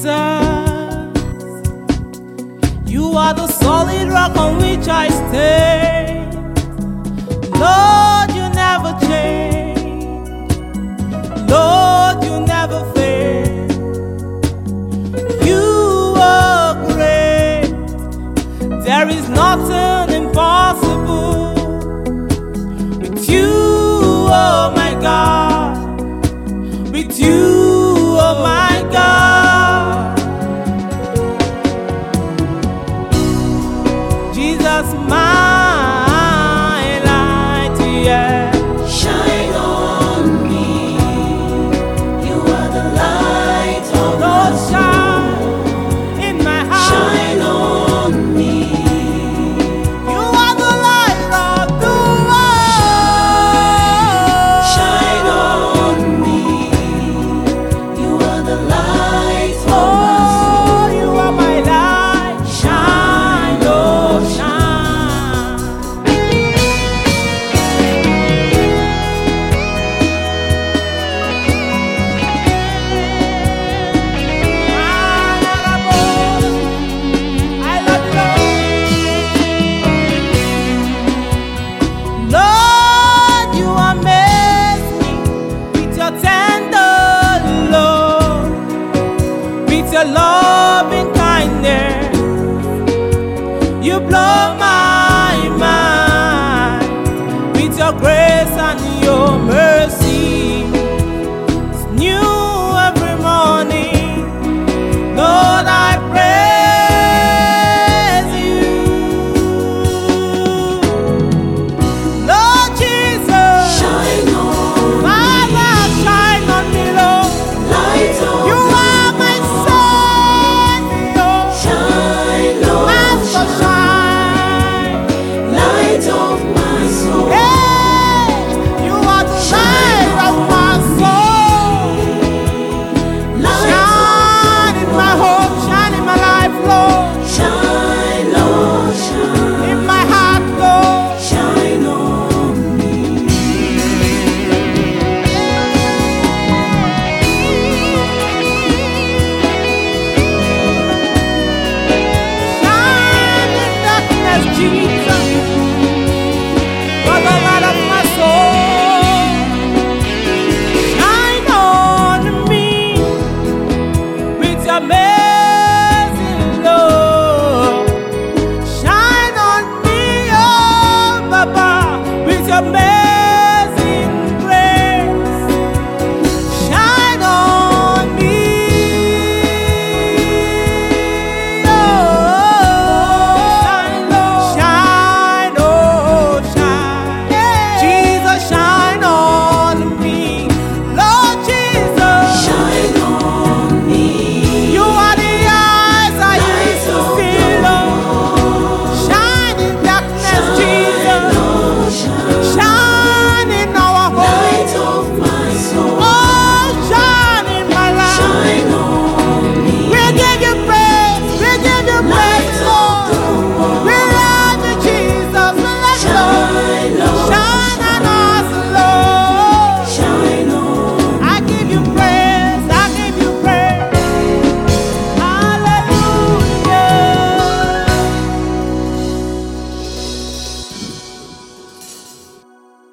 Jesus. You are the solid rock on which I stay. Lord, you never change. Lord, you never fail. You are great. There is nothing.